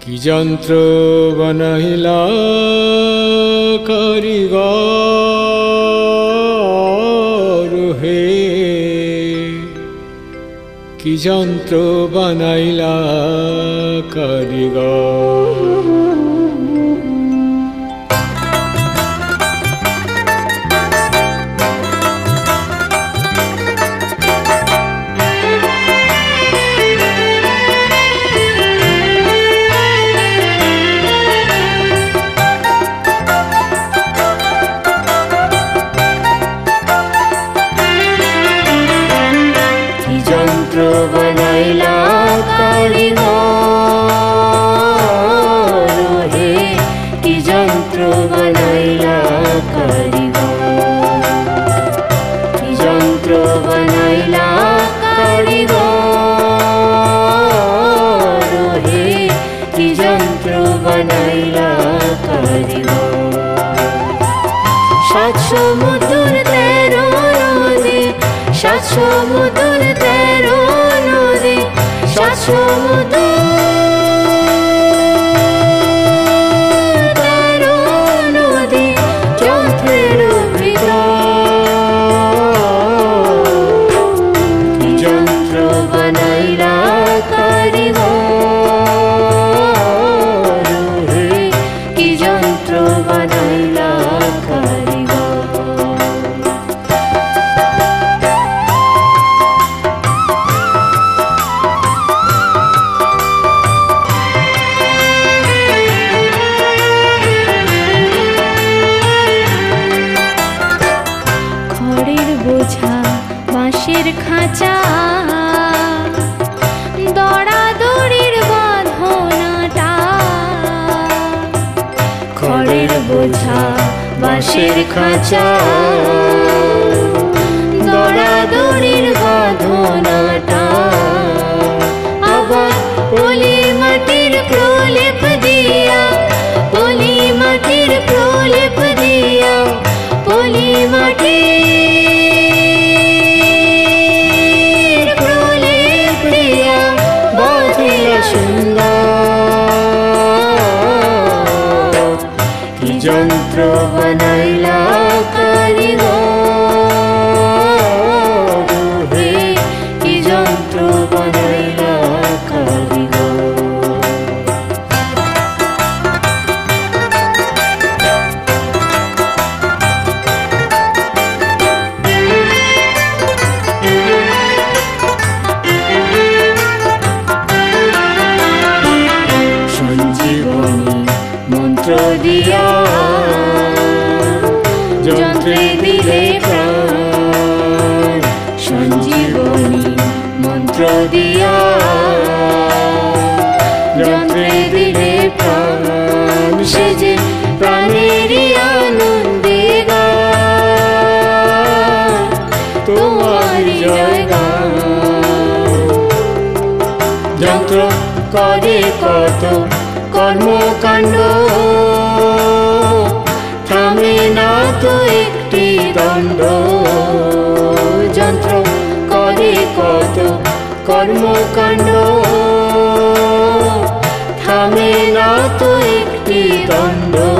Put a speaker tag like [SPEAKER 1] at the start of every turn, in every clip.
[SPEAKER 1] কি যন্ত্র বানাইলা কারিগর হে? কি যন্ত্র বানাইলা কারিগর?
[SPEAKER 2] বাঁশের খাঁচা। দড়াদড়ির বাঁধনাটা। খড়ের বোঝা বাঁশের খাঁচা। দড়া দড়ির কি যন্ত্র বানাইলা কারিগর যন্ত্রে দিলে সঞ্জীবনী মন্ত্র দিয়া যন্ত্রে দিলে প্রাণ সে যে প্রাণেরই আনন্দে তোমার জায়গা যন্ত্র করে কত কর্মকাণ্ড থামে না তো একটি দণ্ড। যন্ত্র করে কত কর্মকাণ্ড। থামে না তো একটি দণ্ড।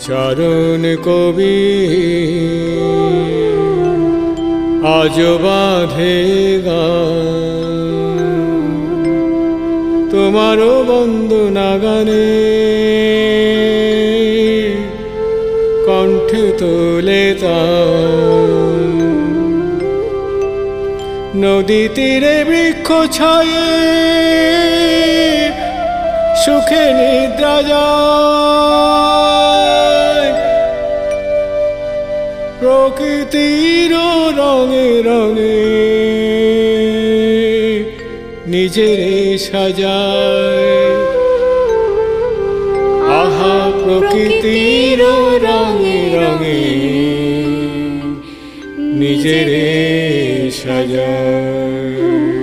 [SPEAKER 2] চরণ কবি। আজ বাঁধে তোমারও বন্দনা গানে। কণ্ঠে তোলে তান নদী তীরে বৃক্ষ ছায়ে সুখে নিদ্রা যায়। প্রকৃতির রঙে রঙে নিজের সাজায়। আহা প্রকৃতির রঙে রঙে নিজের সাজায়।